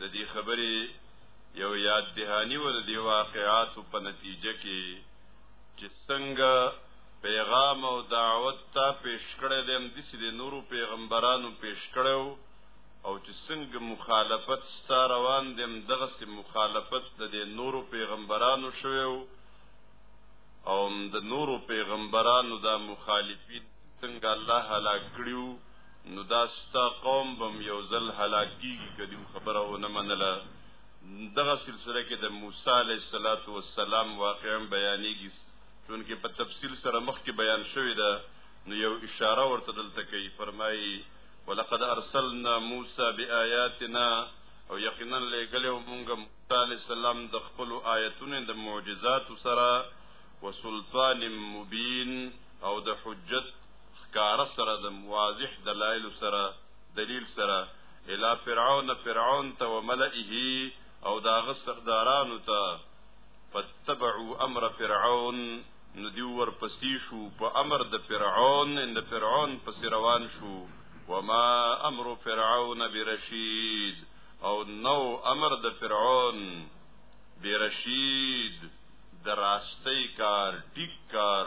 د دې خبرې یو یاد دهانی ور دی واقعات په نتیجه کې چې څنګه پیغام او دعوت ته پیش کړی دیم د سې نورو پیغمبرانو پیش کړو او چې څنګه مخالفت ستا روان دیم دغه سې مخالفت د نورو پیغمبرانو شوو او د نورو پیغمبرانو د مخالفین څنګه الله هلاک کړیو نو دا ستا قوم بم یو ځل هلاکیږي کدی خبره و نه منله دغه سلسله کې د موسی علیه الصلاۃ والسلام واقعا بیانېږي چونکه په تفصیل سره مخکې بیان شوی ده نو یو اشاره ورته دلته کوي فرمایي ولقد ارسلنا موسی بآیاتنا او یقینا لګلو مونږه موسی علی السلام د خپل آیتونو د معجزات سره وسلطان مبین او د حجت ښکار سره د واضح دلایل سره دلیل سره الی فرعون فرعون ته وملئه او دا غسردارانو ته فتبعوا امر فرعون نو دی ور پسې شو په امر د فرعون د فرعون پس روان شو وما امر فرعون برشید او نو امر د فرعون برشید د راستۍ کار ټیک کار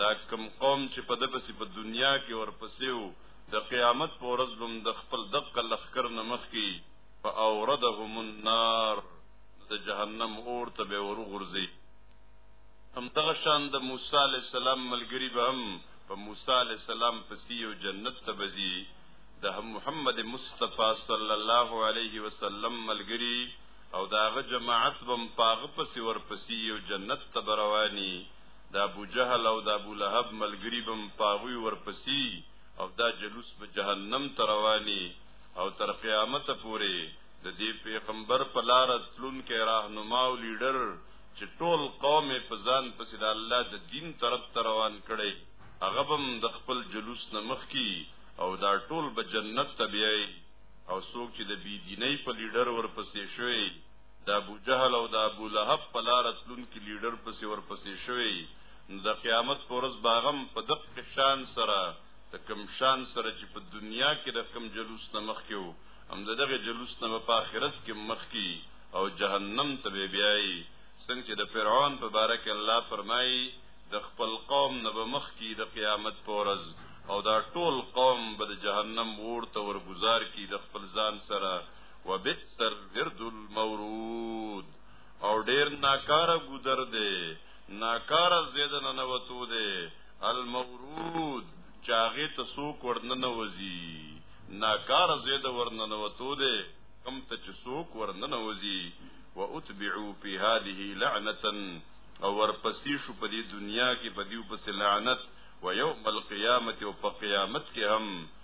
دا کوم قوم چې په دغه سي په دنیا کې ورپسې وو د قیامت په ورځ بم د خپل دقه لخر نه مخ کی فاوردهم النار د جهنم اور ته به ور غورځي هم دغه شان د موسی علی السلام ملګری به هم په موسی علی السلام پسې یو جنت ته بزي د محمد مصطفی صلی الله علیه وسلم ملګری او داغه جماعت بم پاغه پسې ور پسې یو جنت ته رواني د ابو جهل او د ابو لهب ملګری بم پاغوی ورپسی او دا جلوس به جهنم تروانی او تر قیامت پورې د دې پیغمبر په لار تلون کې راهنما او لیډر چې ټول قوم په ځان پسې د الله د دین طرف تروان کړي هغه بم د خپل جلوس نه مخ کی او دا ټول به جنت ته بیایي او څوک چې د بی دیني په لیډر ورپسې شوی د ابو جهل او د ابو لهب په لار تلونکي لیډر پسې ورپسې شوی نو د قیامت پر ورځ باغم په دق شان سره د کم شان سره چې په دنیا کې د کم جلوس نه مخ کېو هم د دغه جلوس نه په آخرت کې مخ کی او جهنم ته به بیایي څنګه چې د فرعون په باره کې الله فرمایي د خپل قوم نه به مخ کی د قیامت پر ورځ او دا ټول قوم به د جهنم ورته ورګزار کی د خپل ځان سره وبئس الورد المورود او ډیر ناکاره ګذر دی ناکاره زیدنه نه وتو دی المورود چاغه ته سوق ورنه نه وزي ناکاره زیده ورنه نه وتو دی کم ته چې سوق ورنه نه وزي واتبعوا في هذه لعنه او ورپسې شو په دې دنیا کې په دې په لعنت و یوم القیامت او په قیامت کې هم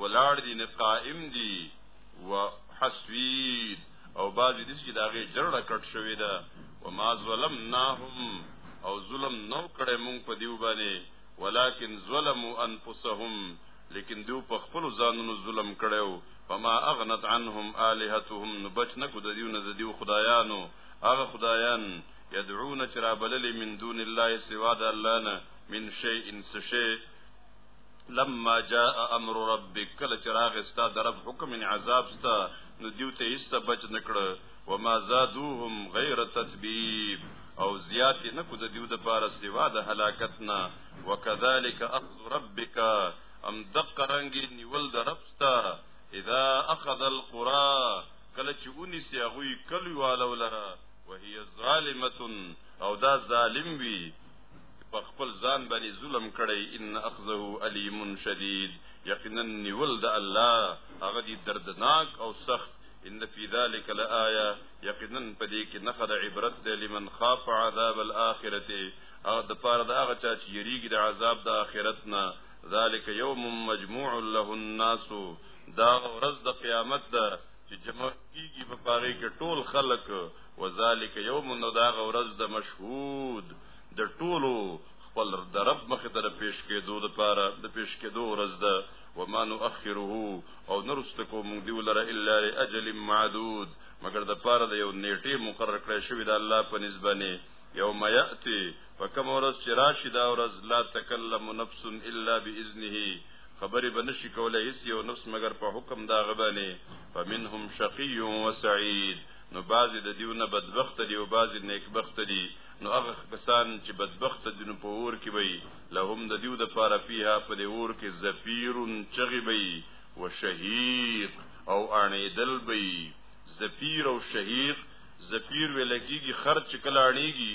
ولاړ دي نه قائم دي وحسوید او باز دې چې داغه جرړه کټ شوې ده وما ظلمناهم او ظلم نو کړه مونږ په دیو باندې ولکن ظلموا انفسهم لیکن دیو په خپل ځانونو ظلم کړو فما اغنت عنهم الهتهم نبچ نکو د دیو نه د دیو خدایانو هغه خدایان يدعون چرابلل من دون الله سوا د الله نه من شيء سشيء لما جاء امر ربك کله چې راغ استا د رب حکم ان عذاب ستا نو دیو ته هیڅ بچ نکړه وما زادوهم غیر تتبیب او زیات نه کو د دیو د پاره سوا د هلاکت نه وکذالک اخذ ربک ام دق رنگی نیول د رب ستا اذا اخذ القرى کله چې ونی سی غوی کلی والو لره وهي ظالمه او دا ظالم وی په خپل ځان باندې ظلم کړی ان اخذه الیم شدید یقینا نیول د الله هغه دی دردناک او سخت ان فی ذلک لآیه یقینا په دې کې نخد عبرت دی لمن خاف عذاب الاخرته او د پاره د هغه چا چې یریږي د عذاب د آخرت نه ذلک یوم مجموع له الناس دا ورځ د قیامت ده چې جمع کیږي په پاره کې ټول خلق وذالک یوم نو دا غورز د مشهود د ټولو خپل د رب مخې ته پیش کېدو د پاره د پیش کېدو ورځ ده وما نؤخره او نرست کو مونږ دی ولره الا لاجل معدود مگر د پاره د یو نیټه مقرر کړی شوی د الله په نسبانه یوم یاتی فکم ورځ چې راشي دا ورځ لا تکلم نفس الا باذنه خبرې به نشي کولای هیڅ یو نفس مګر په حکم دا غبانې فمنهم شقی و سعید نو بعضی د دیونه بدبخت دی او بعضی نیکبخت دی نو هغه کسان چې بدبخت دي نو په اور کې وي لهم د دیو د پاره فيها په دې اور کې زفیرون چغي وي او شهیق او انیدل وي زفیر او شهیق زفیر ولګيږي خرچ کلاړيږي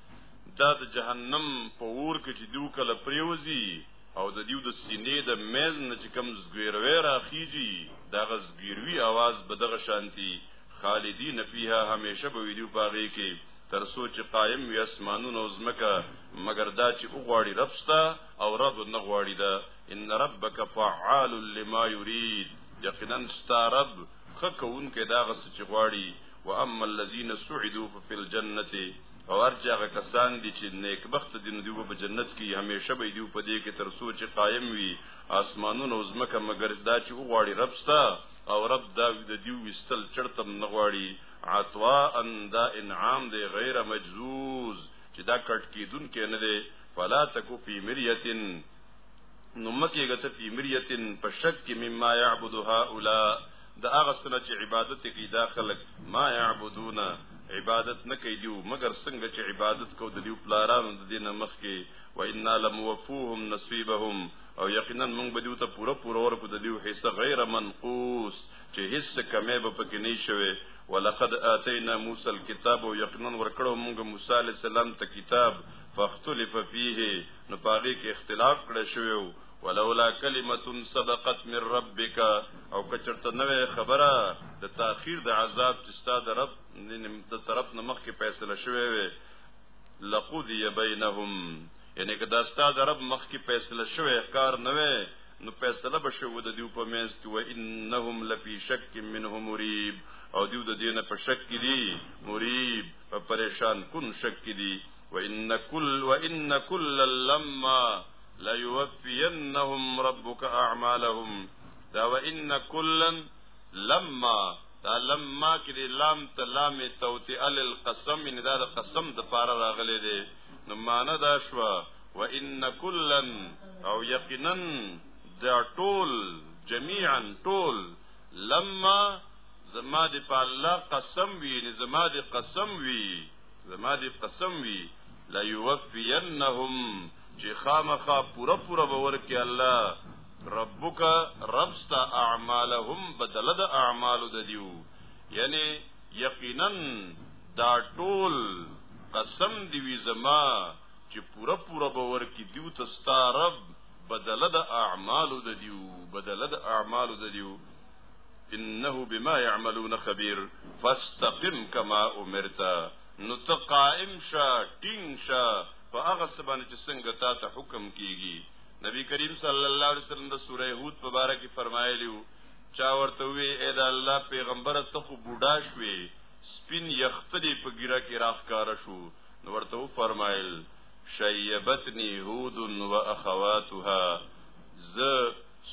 دا د جهنم په اور کې چې دیو کله پریوزي او د دیو د سینې د میز نه چې کم زګیروي راخیږي دا غزګیروي आवाज به دغه شانتي خالدین فیها همیشه به ویدیو پاغي کې تر سوچ قائم وي اسمانونو او زمکه مگر دا چې وغواړي رب ستا او رب نه غواړي دا ان ربک فعال لما یرید یقینا ستا رب خکون کې دا غس چې غواړي واما الذين سعدوا ففي الجنه او ارچ هغه کسان دي چې نیک بخت دي نو دیو په جنت کې همیشه به دیو په دې کې تر څو چې قائم وي اسمانونو او زمکه مگر دا چې وغواړي رب ستا او رب دا د دیو وستل چرتم نه غواړي عطوا ان دا انعام دی غیر مجزوز چې دا کټ کیدون کې نه دی فلا تکو فی مریتن نو مکه غته فی مریتن په شک کې مما یعبد هؤلاء د هغه سره چې عبادت کوي دا خلک ما يعبدون عبادت نه کوي دیو مګر څنګه چې عبادت کو د دیو پلارانو د دینه مخ کې و ان لم وفوهم نصيبهم او یقینا موږ به دیو ته پوره پوره ورکو د دیو حصہ غیر منقوص چې هیڅ کمې به پکې نه شوي ولقد اتینا موسی الكتاب او یقینا ورکړو موږ موسی علی السلام ته کتاب فاختلف فيه نو پاغي کې اختلاف کړی شوی ولولا کلمه سبقت من ربک او کچرته نوې خبره د تاخير د عذاب چې ستاسو د رب د طرف نه مخکې فیصله شوې وي لقضي بينهم یعنی که دا ستاسو د رب مخکې فیصله شوې کار نه وي نو فیصله بشو د دیو په مینس کې و انهم لفی شک منه مریب او دیو د دینه په شک کې دي مریب په پریشان کن شک کې دي وان كل وان كل لما ليوفينهم ربك اعمالهم دا وان كلا لما دا لما کې دی لام ته لام توتی ال القسم ان دا د قسم د پاره راغلي دی نو معنا دا شو و ان کلن او یقینا دا ټول جميعا ټول لما زما د په الله قسم وی زما د قسم وی زما دې قسم وي لا يوفينهم چې خامخا پورا پورا باور کې الله ربک ربستا اعمالهم بدل د اعمال د دیو یعنی یقینا دا ټول قسم دی وی زما چې پورا پورا باور کې دیو تستا رب بدل د اعمال د دیو بدل د اعمال د دیو انه بما يعملون خبير فاستقم كما امرت نو ته قائم شه ټینګ شه په هغه سبانه چې څنګه تا ته حکم کیږي نبی کریم صلی الله علیه وسلم د سوره هود په اړه کې فرمایلی وو چا ورته وی اے دا الله پیغمبر ته خو بوډا شوې سپین یختلی په ګیره کې راخکار شو نو ورته فرمایل شیبتنی هود و اخواتها ز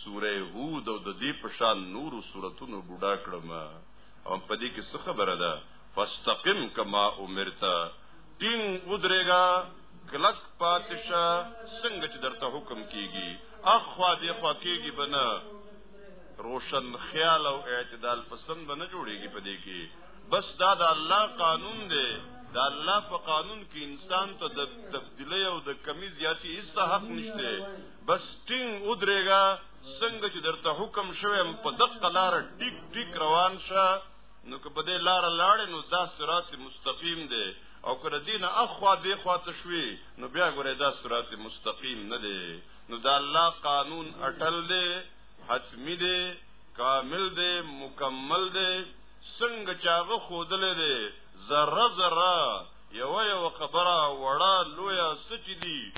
سوره هود او د دې په شان نورو سوراتونو بډا کړم او په دې کې څه خبره ده فاستقم کما امرت تین ودرېګا کلک پاتشا څنګه چې درته حکم کیږي اخوا دې خوا کیږي بنا روشن خیال او اعتدال پسند بنه جوړیږي په دې کې بس دا د الله قانون دی د الله په قانون کې انسان ته د تبدیلی او د کمی زیاتی هیڅ حق نشته بس ټینګ ودرېګا څنګه چې درته حکم شوم په دقه لار ټیک ټیک روان شه نو که په دې لار لاړې نو دا صراط مستقیم دی او که دین اخوا دې خوا ته شوي نو بیا ګوره دا صراط مستقیم نه دی نو دا الله قانون اٹل دی حتمی دی کامل دی مکمل دی څنګه چاغه خودلې دی ذره ذره یو یو خبره وړه لویا سچ دی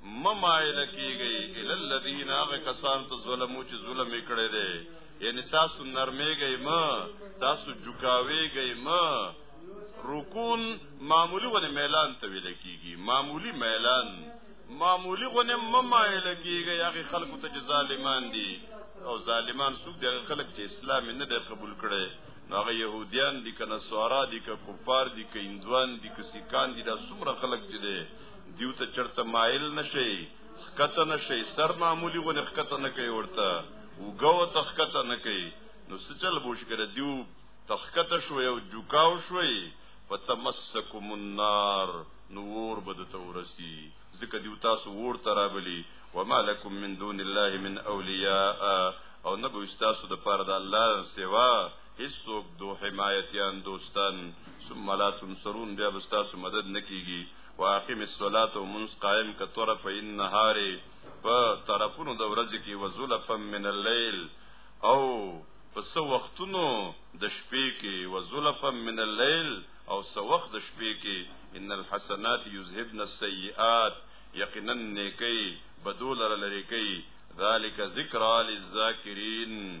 ممایل کیږي ال الذین هغه کسان ته ظلم چې ظلم کړي دي یعنی تاسو نرمېږئ ما تاسو جوکاوېږئ ما رکون معمولی ونه میلان ته ویل کیږي معمولی میلان معمولی ونه ممایل کیږي هغه خلکو ته چې ظالمان دي او ظالمان څوک دي خلک چې اسلام نه دی قبول کړي هغه يهوديان دي کنه سوارا دي که کفار دي که هندوان دي که سکان دي دا څومره خلک دي دیو ته چرته مایل نشي خکته نشي سر معمولی غو نخکته نه کوي ورته وګو ته خکته نه کوي نو سچل بوش کړه دیو تخکته شو یو جوکاو شوي فتمسکم النار نور بد تورسی ذکر دیو تاسو ور ترابلی وما لكم من دون الله من اولیاء او نه به تاسو د پاره د الله سوا هیڅوک دو حمایتیان دوستان ثم لا تنصرون بیا به تاسو مدد نکیږي واقم الصلاه او منس قائم ک طرف النهار په طرفونو د ورځې کې وزلفا من الليل او په سو وختونو د شپې کې وزلفا من الليل او سو وخت د شپې کې ان الحسنات یذهبن السیئات یقینا نیکی بدول لری کی ذالک ذکر للذاکرین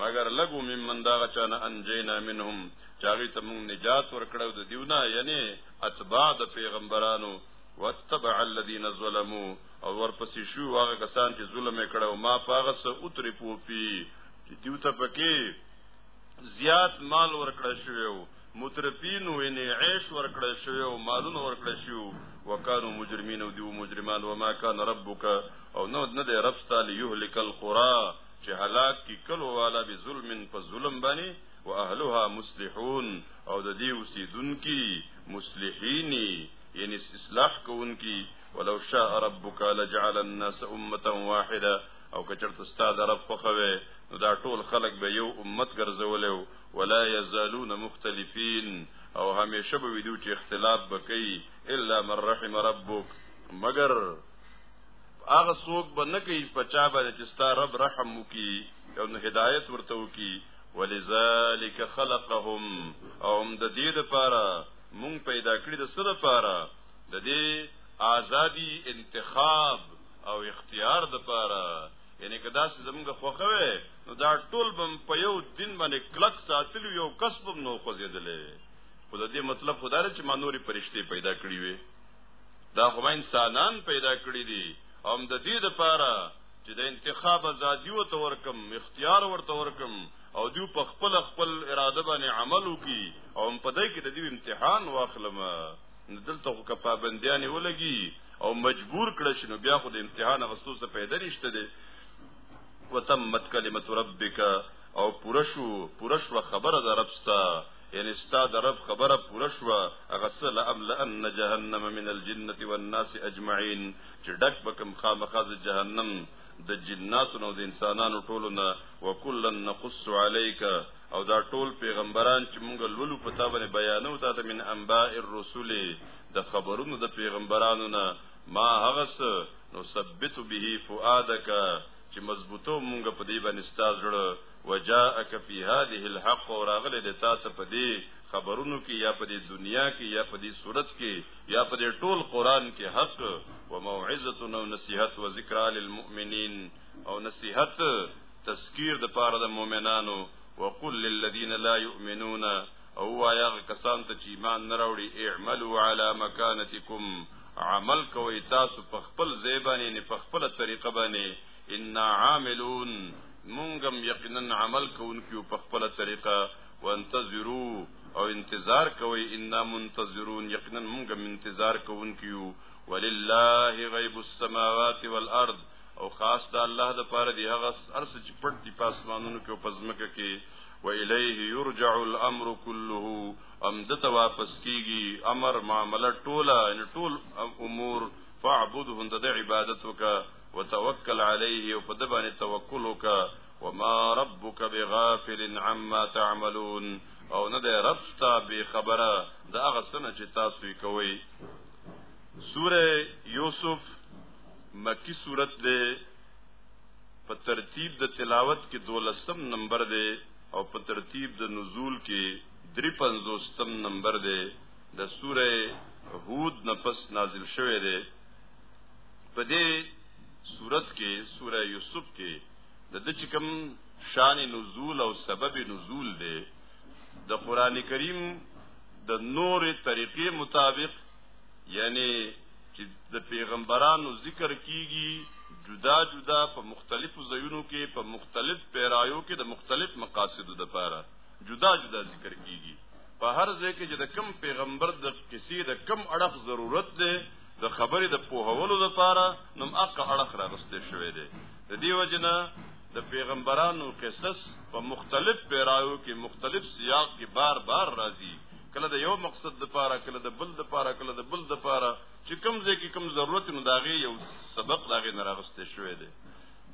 مګر لګو ممن دا غچانه انجینا منهم چاغی ته مونږ نجات ورکړو د دیونه یعنی اتباع د پیغمبرانو واتبع الذين ظلموا او ورپسې شو هغه کسان چې ظلم کړو ما پاغه سه اوترې پوپی چې دیو ته پکې زیات مال ورکړ شوو مترفین ویني عیش ورکړ شوی او مالونه ورکړ شو وکانو مجرمین او دیو مجرمان وما کان ربک او نو نه دی رب ستاله یهلک القرى چې حالات کې کلو والا به ظلم په ظلم باندې او اهلها مصلحون او د دې اوسیدونکو مصلحینی یعنی اصلاح کوونکی ولو شاء ربک لجعل الناس امه واحده او کچرت استاد رب خوخوي نو دا ټول خلق به یو امت ګرځولیو ولا یزالون مختلفین او همیشه به ویدو چې اختلاف بکئی الا من رحم ربک مگر هغه څوک به نه کوي په چا باندې چې ستا رب رحم وکي او نو هدایت ورته وکي ولذالک خلقهم او هم د دې لپاره مونږ پیدا کړی د سره لپاره د دې آزادی انتخاب او اختیار د لپاره یعنی که داسې زمونږ خوخه وي نو دا ټول بم په یو دین باندې کلک ساتل یو کسب نو خوځېدلې خو د دې مطلب خدای چې ما نوري پرشته پیدا کړی وي دا خو انسانان پیدا کړی دي او د دې لپاره چې د انتخاب ازادي او تورکم اختیار ورته ورکم او دیو په خپل خپل اراده باندې عمل وکي او په دې کې د دې امتحان واخلم دلته خو کپابندیان ولګي او مجبور کړ شنو بیا خو د امتحان غستو څخه پیدا نشته دي وتمت کلمت ربک او پرشو پرشو خبره د رب ستا یعنی ستا د رب خبره پوره شوه هغه څه لاملأن جهنم من الجنه والناس اجمعین چې ډک بکم خامخاز جهنم د جناتو نو د انسانانو ټولو نه وکلا نقص عليك او دا ټول پیغمبران چې مونږ لولو په تا باندې بیانو تا ته من انباء الرسل د خبرونو د پیغمبرانو نه ما هغس نو ثبت به فؤادک چې مضبوطو مونږ په دې باندې ستاسو وجاءک فی هذه الحق اور اغله د تاسو په دې خبرونو کې یا په دې دنیا کې یا په دې صورت کې یا په دې ټول قران کې حق او موعظه او نصیحت او ذکر للمؤمنین او نصیحت تذکیر د پاره د مؤمنانو وقل للذین لا یؤمنون او وایا کسان ته چې ایمان نه راوړي اعملوا علی مکانتکم عمل کوي تاسو په خپل ځای باندې په خپل طریقه باندې ان عاملون مونږم یقینا عمل کوونکیو په خپل طریقه وانتظروا او انتظار کوي ان منتظرون یقینا مونږم انتظار کوونکیو ولله غیب السماوات والارض او خاص د الله د پاره دی هغه ارس چې پټ دی پاسمانونو کې او پزمکه کې و الیه یرجع الامر كله ام دته واپس کیږي امر معاملې ټوله ان ټول امور فاعبده د عبادت وکړه وتوکل علیه او په د باندې توکل وکا وما ربک بغافل عما تعملون او نه ده رب ستا به خبره دا هغه سنه چې تاسو یې کوي سوره یوسف مکی سورت ده په ترتیب د تلاوت کې دولسم نمبر ده او په ترتیب د نزول کې دری پنځوستم نمبر ده د سوره هود نفس نازل شوه ده په دې صورت کې سوره یوسف کې د د چې کوم شان نزول او سبب نزول دی د قران کریم د نور طریقې مطابق یعنی چې د پیغمبرانو ذکر کیږي جدا جدا په مختلفو ځایونو کې په مختلف پیرایو کې د مختلف مقاصدو لپاره جدا جدا ذکر کیږي په هر ځای کې چې د کم پیغمبر د کسی د کم اړخ ضرورت دی د خبرې د پوهولو لپاره نوم اق اړخ راغستې شوې ده د دې وجنه د پیغمبرانو قصص په مختلف پیراو کې مختلف سیاق کې بار بار راځي کله د یو مقصد د پاره کله د بل د پاره کله د بل د پاره چې کوم ځای کې کوم ضرورت نو داغه یو سبق داغه نه راغسته شوې ده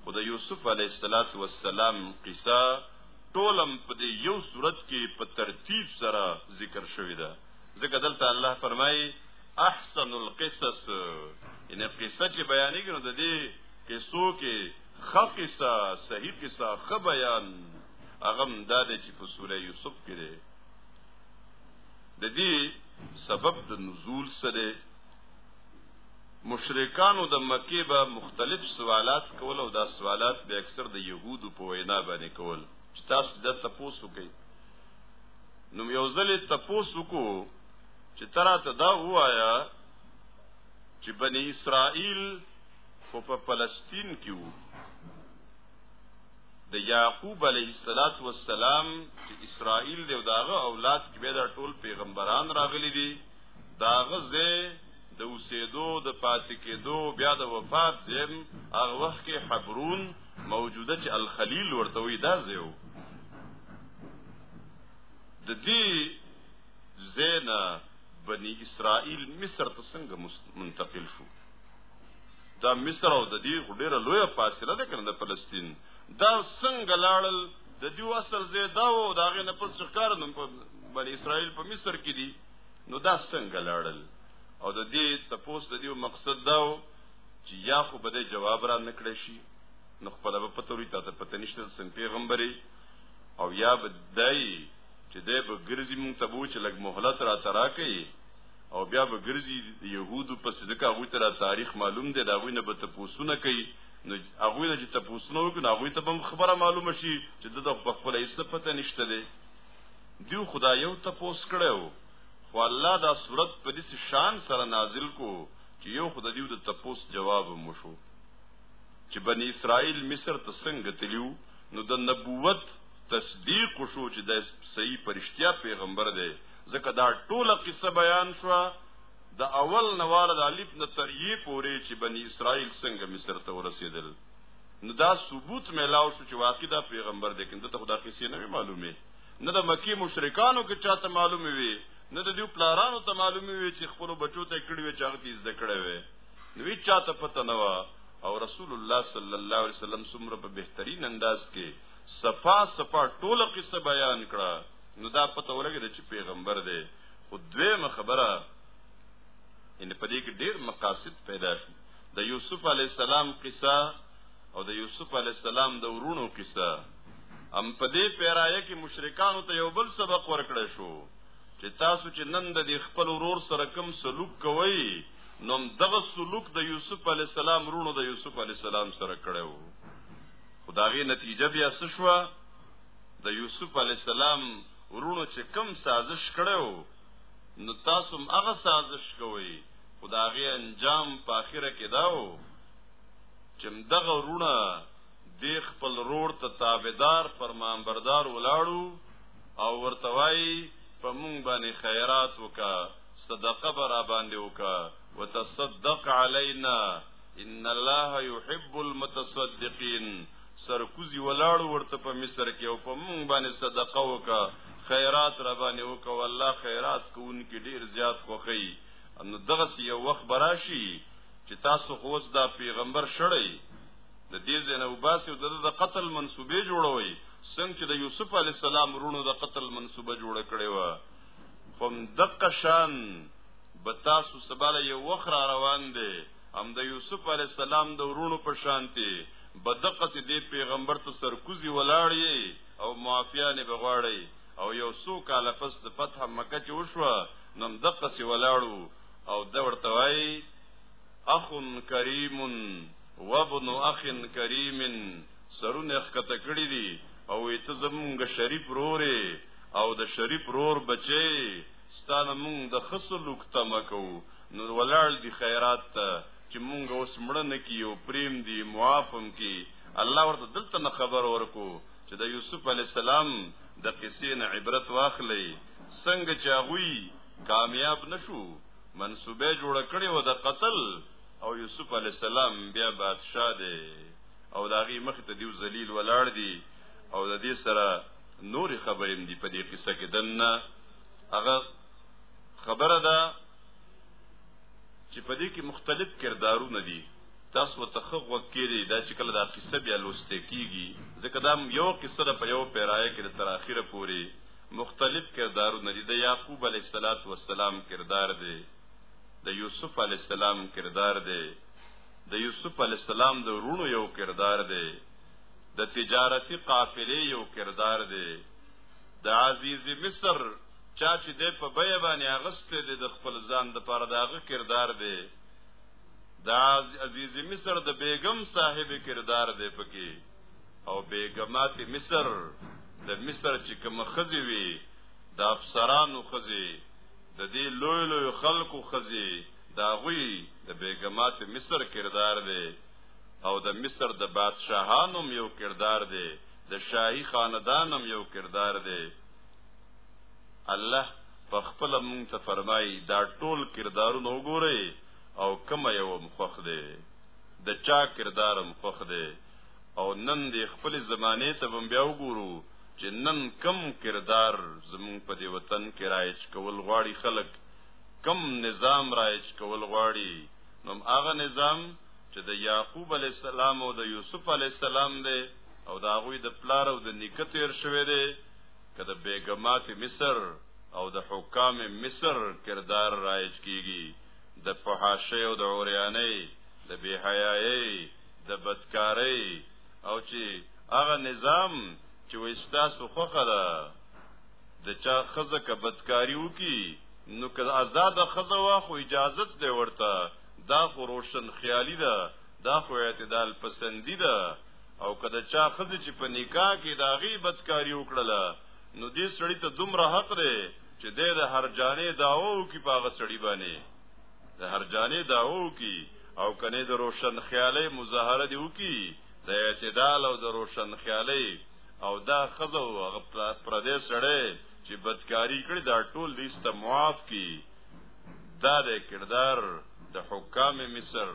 خو د یوسف علی السلام قصه ټولم په دې یو صورت کې په ترتیب سره ذکر شوې ده ځکه دلته الله فرمایي احسن القصص ان قصه چې بیانېږي نو د دې قصو کې خقصه صحیح قصه خ بیان اغم دا د چې په سوره یوسف کې ده د دې سبب د نزول سره مشرکانو د مکه به مختلف سوالات کول او دا سوالات به اکثر د يهودو په وینا باندې کول چې تاسو د تپوسو کوي نو یو ځلې تپوسو کو چې تراته دا وایا چې بنی اسرائیل خو په فلسطین کې وو د یعقوب علیه الصلاۃ والسلام چې اسرائیل دی او داغه اولاد کې به دا ټول پیغمبران راغلي دي داغه زه د اوسېدو د پاتې کېدو بیا د وفات زم هغه وخت کې حبرون موجوده چې الخلیل ورته وي دا زیو د دې زینا بنی اسرائیل مصر ته څنګه منتقل شو دا مصر او د دې ډیره لوی فاصله ده کنه د فلسطین دا څنګه لاړل د دې اصل زیدا او دا غنه پس ښکار نن په بنی اسرائیل په مصر کې دي نو دا څنګه لاړل او د دې تپوس د دې مقصد دا و چې یا خو بده جواب را نکړې شي نو خپل په پتوري ته پته نشته سم پیغمبري او یا بدای چې دی به ګرځي مونږ ته بو چې لګ مهلت را ترا کوي او بیا به ګرځي يهودو پس ځکه هغه تر تاریخ معلوم دی دا غوینه به تپوسونه کوي نو هغه نه چې تپوسونه وکړي هغه ته به خبره معلومه شي چې د خپل هیڅ پته نشته دی دیو خدای یو تپوس کړو خو الله دا صورت په دې شان سره نازل کو چې یو خدای دیو د تپوس جواب مشو چې بنی اسرائیل مصر ته څنګه تلیو نو د نبوت تصدیق شو چې د صحیح پرشتیا پیغمبر دی ځکه دا ټوله قصه بیان شو د اول نواله د الف نه تر یې پورې چې بنی اسرائیل څنګه مصر ته ورسېدل نو دا ثبوت ملاو شو چې واقعي دا پیغمبر دی کنده ته خدا قصې نه معلومه نه د مکی مشرکانو کې چاته معلومه وي نه د دې پلارانو ته معلومه وي چې خپل بچو ته کړي وي چې هغه دې زده کړي وي نو چاته پته نه وا او رسول الله صلی الله علیه وسلم څومره په بهترین انداز کې صفا صفا ټوله قصه بیان کړه نو دا پته ولګی چې پیغمبر دی خو دویمه خبره ان په دې کې ډېر مقاصد پیدا شي د یوسف علی السلام قصه او د یوسف علی السلام د ورونو قصه ام په دې پیرایه کې مشرکانو ته یو بل سبق ورکړی شو چې تاسو چې نن د خپل ورور سره کوم سلوک کوئ نو دغه سلوک د یوسف علی السلام رونو د یوسف علی السلام سره کړو خدایي نتیجه بیا څه شو د یوسف علی السلام ورونو چې کم سازش کړو نو تاسو هم هغه سازش کوئ خدایي انجام په اخره کې داو چې دغه ورونه د خپل رور ته تابعدار فرمانبردار ولاړو او ورتوي په مونږ باندې خیرات وکړه صدقه برا باندې وکا وتصدق علينا ان الله يحب المتصدقين سرکوزی ولاړو ورته په مصر کې او په مونږ باندې صدقه وکا خیرات را باندې وکا والله خیرات کوونکې ډیر زیات خوخی ان دغه یو وخت براشي چې تاسو خو اوس دا پیغمبر شړی د دې زنه وباسي د د قتل منسوبې جوړوي څنګه چې د یوسف علی السلام رونو د قتل منسوبه جوړه کړې و هم دقه شان به تاسو سباله یو وخت را روان دی هم د یوسف علی السلام د ورونو په شانتي بدقه سي دی پیغمبر ته سرکوزي ولاړی او معافیا نه بغواړی او یو سو کال پس د فتح مکه چې وشوه نم دقه سي ولاړو او د ورته وای اخ کریم وابن اخ کریم سرونه خکته کړی دي او ایت زمونږ شریف روره او د شریف رور بچي ستانه مونږ د خسلوک تمه کوو نو ولاړ دی خیرات ته چې مونږ اوس مړ نه کیو پریم دی معافم کی الله ورته دلته نه خبر ورکو چې د یوسف علی السلام د قصې نه عبرت واخلي څنګه چې هغه کامیاب نشو منسوبه جوړ کړي و د قتل او یوسف علی السلام بیا بادشاہ دی او داغي مخ ته دیو ذلیل ولاړ دی او د دې سره نورې خبرې هم دي په دې قصه کې دنه هغه خبره ده چې په دې کې مختلف کردارونه دي تاسو ته خو وکړي دا چې کله دا قصه بیا لوسته کیږي ځکه دا یو قصه ده په یو پیرای کې تر اخره پوري مختلف کردارونه دي د یعقوب علی السلام کردار دی د یوسف علی السلام کردار دی د یوسف علی السلام د ورونو یو کردار دی د تجارتي قافلې یو کردار دی د عزیز مصر چا چې د په بیه باندې اغستې دی د خپل ځان د پاره داغه کردار دی د عزیز مصر د بیگم صاحب کردار دی پکې او بیگمات مصر د مصر چې کوم خزي وي د افسرانو خزي د دې لوی لوی خلکو خزي دا غوي د بیگمات مصر کردار دی او د مصر د بادشاهانو یو کردار دی د شاهي خاندانم یو کردار دی الله په خپل مونږ ته فرمایي دا ټول کردارونه وګورئ او کوم یو مخخ دی د چا کردار مخخ دی او نن د خپل زمانه ته بم بیا وګورو چې نن کم کردار زمون په دی وطن کې رایج کول غواړي خلک کم نظام رایج کول غواړي نو هغه نظام چې د یعقوب علی السلام او د یوسف علی السلام دی او دا غوی د پلار او د نیکه تیر شوی دی که د بیګمات مصر او د حکام مصر کردار رایج کیږي د فحاشۍ او د عوریانۍ د بیحیایۍ د بدکارۍ او چې هغه نظام چې وستاسو خوخه ده د چا خزه که بدکاری وکي نو که آزاد خزه وا خو اجازت دی ورته دا خو روشن خیالي ده دا خو اعتدال پسندی ده او کله چا خزي چې په نکاح کې دا غي بدکاری وکړله نو دې سړی ته دومره حق دی چې دې د هر جانې داوو کې پاغه سړی باندې د هر جانې داوو کې او کنه د روشن خیالي مظاهره دی وکي د اعتدال او د روشن خیالي او دا خزو پر دې سړی چې بدکاری کړی دا ټول دې استمواف کی دا د کردار د حکام مصر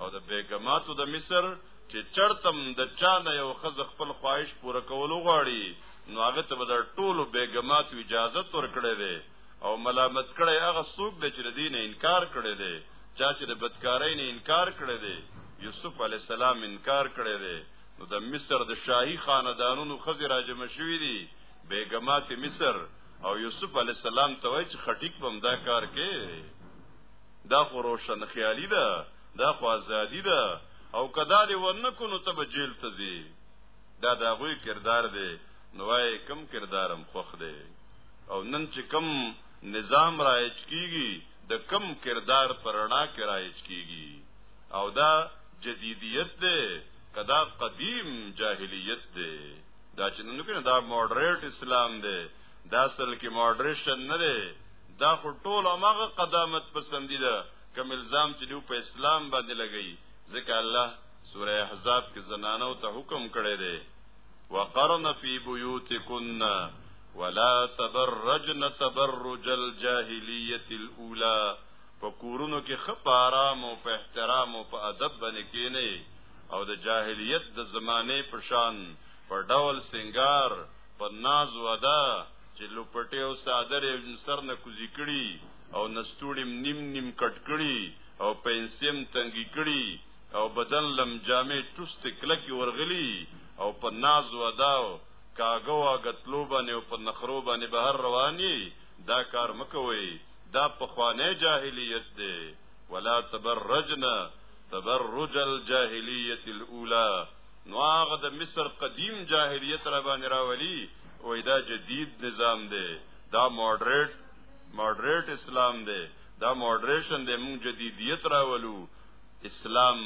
او د بیگماتو د مصر چې چرتم د چا نه یو خز خپل خواهش پوره کول غواړي نو هغه ته به ټولو بیگماتو اجازه تور کړی دی او ملامت کړی هغه څوک دی چې دین انکار کړی دی چا چې د بدکارۍ نه انکار کړی دی یوسف علی السلام انکار کړی دی نو د مصر د شاهي خاندانونو خزې راجمع شوې دي بیگمات مصر او یوسف علی السلام ته وای چې خټیک بم دا کار کې دا خو روشن خیالي ده دا خو ازادي ده او کدا دې ورنکو نو ته به جیل ته ځي دا دا غوي کردار دی نو وای کم کردارم خوخ دی او نن چې کم نظام رایج کیږي د کم کردار پرنا کې رایج کیږي او دا جدیدیت دی کدا قدیم جاهلیت دی دا چې نن کې دا ماډریټ اسلام دی دا اصل کې ماډریشن نه دی دا خو ټول هغه قدامت پسندی ده کوم الزام چې دوی په اسلام باندې لګی ځکه الله سوره احزاب کې زنانو ته حکم کړی دی وقرن فی بیوتکن ولا تبرجن تبرج الجاهلیت الاولى په کورونو کې خپ آرام او په احترام او په ادب باندې کېنی او د جاهلیت د زمانه په شان په ډول سنگار په ناز ودا چې لوپټي او صادر یې سر نه کوزي کړي او نستوړي نیم نیم کټ کړي او پنسیم تنګي کړي او بدن لم جامې چست کلکی ورغلی او په ناز ودا کاغه واغتلو باندې او په نخرو باندې بهر رواني دا کار مکوي دا په خوانه جاهلیت دی ولا تبرجنا تبرج الجاهلیت الاولى نو هغه د مصر قدیم جاهلیت را باندې راولي وای دا جدید نظام دی دا ماډریټ ماډریټ اسلام دی دا ماډریشن دی موږ جدیدیت راولو اسلام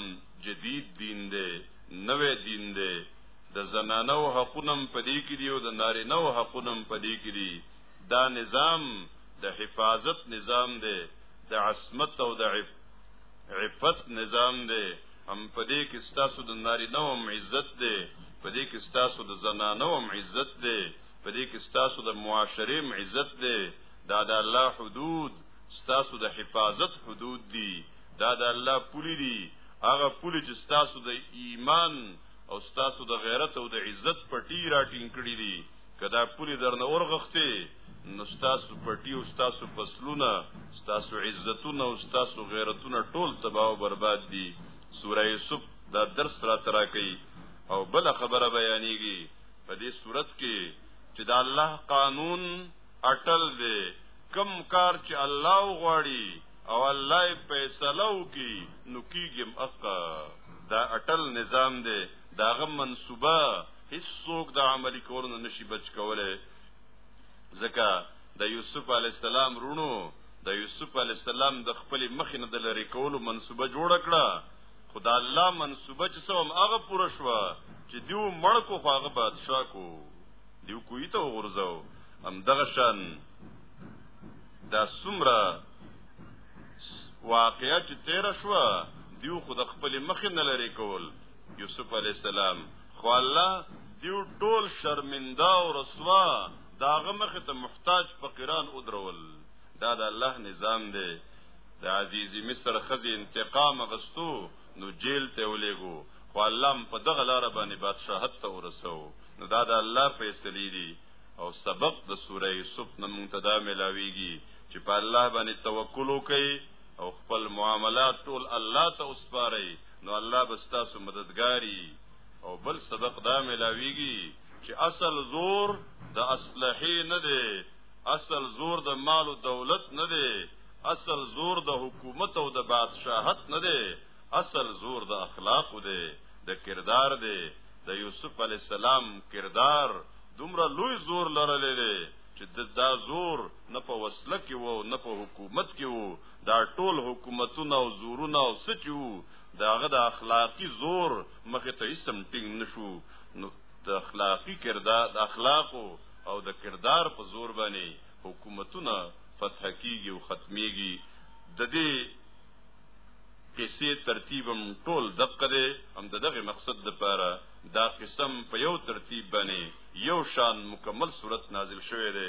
جدید دین دی نوې دین دی د زنانو حقونم پدې کې دی او د نارینو حقونم پدې کې دی دا نظام د حفاظت نظام دی د عصمت او د عفت نظام دی هم په دې کې ستاسو د ناری نو هم عزت دی په دې کې ستاسو د زنانو هم عزت دی په دې کې ستاسو د معاشرې هم عزت دی دا د الله حدود ستاسو د حفاظت حدود دي دا د الله پولی دي هغه پولی چې ستاسو د ایمان او ستاسو د غیرت او د عزت پټی راټینګ کړی دي کدا پولی درنه ورغختي نو تاسو پټي او تاسو فصلونه تاسو عزتونه او تاسو غیرتونه ټول تباہ او برباد دي سوره یوسف دا درس را ترا کوي او بل خبره بیانېږي په دې صورت کې چې دا الله قانون اٹل دی کم کار چې الله غواړي او الله فیصله وکي نو کیږم اقا دا اٹل نظام دی داغه منصوبه هیڅ څوک د عملی کولو نه نشي بچ کوله ځکه د یوسف علی السلام رونو د یوسف علی السلام د خپل مخ نه د لری کولو منسوبه جوړ کړه خدا الله منسوبه چې سم هغه پوره شو چې دیو مړ کو هغه بادشاہ کو دیو کوی ته غرزاو هم دغه شان دا سمره واقعیا چې تیر شو دیو خود خپل مخ نه لری کول یوسف علی السلام خو الله دیو ټول شرمنده او رسوا داغه مخ ته محتاج فقیران ودرول دا د الله نظام دی د عزیزی مصر خزی انتقام غستو نو جیل ته ولېګو خو الله په دغه لار باندې بادشاہت ته ورسو نو دا د الله فیصله دی او سبق د سوره یوسف نه مونږ ته دا ملاویږي چې په الله باندې توکل وکړي او خپل معاملات ټول الله ته وسپاري نو الله به ستاسو مددګاری او بل سبق دا ملاویږي چې اصل زور د اصلحې نه دی اصل زور د مال او دولت نه دی اصل زور د حکومت او د بادشاهت نه دی اصل زور د اخلاق دی د کردار دی د یوسف علی السلام کردار دومره لوی زور لرلې دی چې دا زور نه په وسله کې وو نه په حکومت کې وو دا ټول حکومتونه او زورونه او څه چې وو د هغه د اخلاقي زور مخې ته هیڅ هم ټینګ نه شو نو د اخلاقي کردار د اخلاقو او د کردار په زور باندې حکومتونه فتح کیږي او ختميږي د دې قصې ترتیبم ټول دقه دی هم دغه مقصد د پاره دا قسم په یو ترتیب باندې یو شان مکمل صورت نازل شوه دی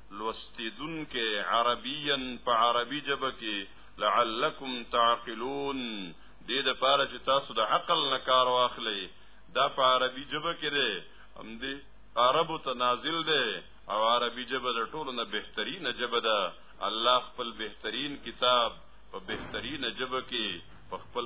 لوستیدونکې عربیا په عربي جبه کې لعلکم تعقلون دې د پاره چې تاسو د عقل نه کار واخلئ دا په عربي جبه کې دی هم دې عربو ته نازل دی او عربي جبه د ټولو نه بهترینه جبه ده الله خپل بهترین کتاب په بهترینه جبه کې په خپل